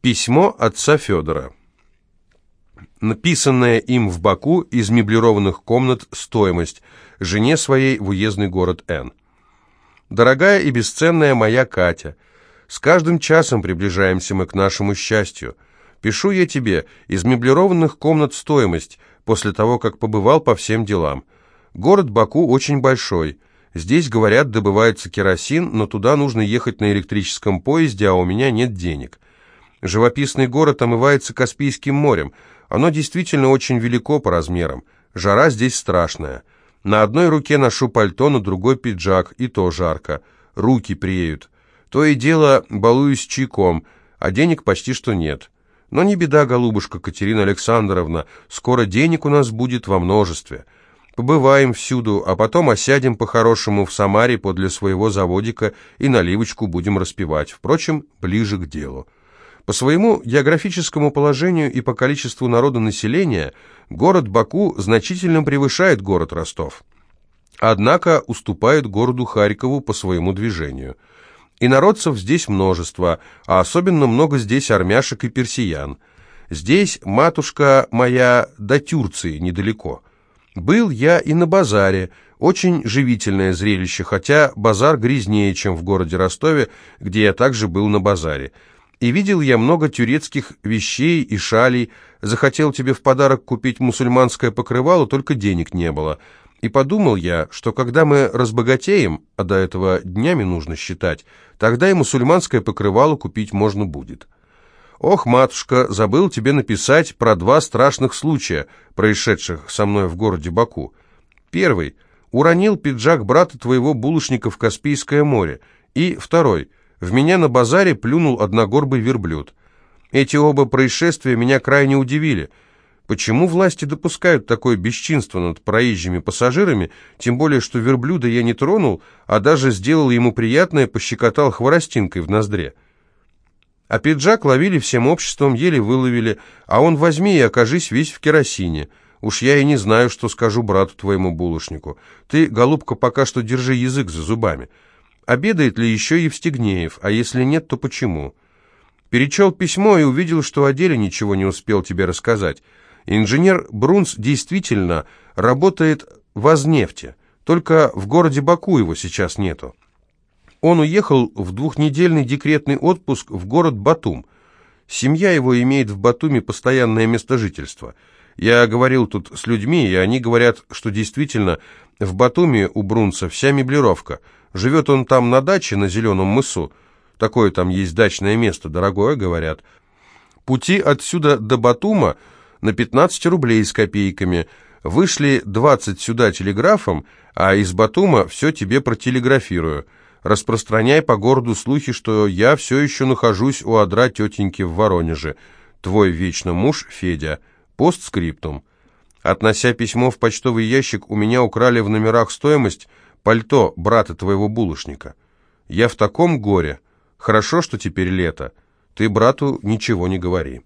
Письмо отца Федора. Написанное им в Баку из меблированных комнат стоимость жене своей в уездный город Н. Дорогая и бесценная моя Катя, с каждым часом приближаемся мы к нашему счастью. Пишу я тебе из меблированных комнат стоимость после того, как побывал по всем делам. Город Баку очень большой. Здесь, говорят, добывается керосин, но туда нужно ехать на электрическом поезде, а у меня нет денег. Живописный город омывается Каспийским морем. Оно действительно очень велико по размерам. Жара здесь страшная. На одной руке ношу пальто, на другой пиджак, и то жарко. Руки преют. То и дело балуюсь чайком, а денег почти что нет. Но не беда, голубушка Катерина Александровна, скоро денег у нас будет во множестве. Побываем всюду, а потом осядем по-хорошему в Самаре подле своего заводика и наливочку будем распивать. Впрочем, ближе к делу. По своему географическому положению и по количеству народонаселения город Баку значительно превышает город Ростов. Однако уступает городу Харькову по своему движению. И народцев здесь множество, а особенно много здесь армяшек и персиян. Здесь, матушка моя, до Тюрции недалеко. Был я и на базаре, очень живительное зрелище, хотя базар грязнее, чем в городе Ростове, где я также был на базаре. И видел я много тюрецких вещей и шалей, захотел тебе в подарок купить мусульманское покрывало, только денег не было. И подумал я, что когда мы разбогатеем, а до этого днями нужно считать, тогда и мусульманское покрывало купить можно будет. Ох, матушка, забыл тебе написать про два страшных случая, происшедших со мной в городе Баку. Первый. Уронил пиджак брата твоего булочника в Каспийское море. И второй. В меня на базаре плюнул одногорбый верблюд. Эти оба происшествия меня крайне удивили. Почему власти допускают такое бесчинство над проезжими пассажирами, тем более, что верблюда я не тронул, а даже сделал ему приятное, пощекотал хворостинкой в ноздре? А пиджак ловили всем обществом, еле выловили, а он возьми и окажись весь в керосине. Уж я и не знаю, что скажу брату твоему булочнику. Ты, голубка, пока что держи язык за зубами. Обедает ли еще Евстигнеев, а если нет, то почему? Перечел письмо и увидел, что о деле ничего не успел тебе рассказать. Инженер Брунс действительно работает в Азнефте, только в городе Баку его сейчас нету. Он уехал в двухнедельный декретный отпуск в город Батум. Семья его имеет в Батуме постоянное место жительства. Я говорил тут с людьми, и они говорят, что действительно в Батуме у Брунса вся меблировка – Живет он там на даче на Зеленом мысу. Такое там есть дачное место, дорогое, говорят. Пути отсюда до Батума на 15 рублей с копейками. Вышли 20 сюда телеграфом, а из Батума все тебе протелеграфирую. Распространяй по городу слухи, что я все еще нахожусь у одра тетеньки в Воронеже. Твой вечно муж Федя. Постскриптум. Относя письмо в почтовый ящик, у меня украли в номерах стоимость пальто брата твоего булочника. Я в таком горе. Хорошо, что теперь лето. Ты брату ничего не говори».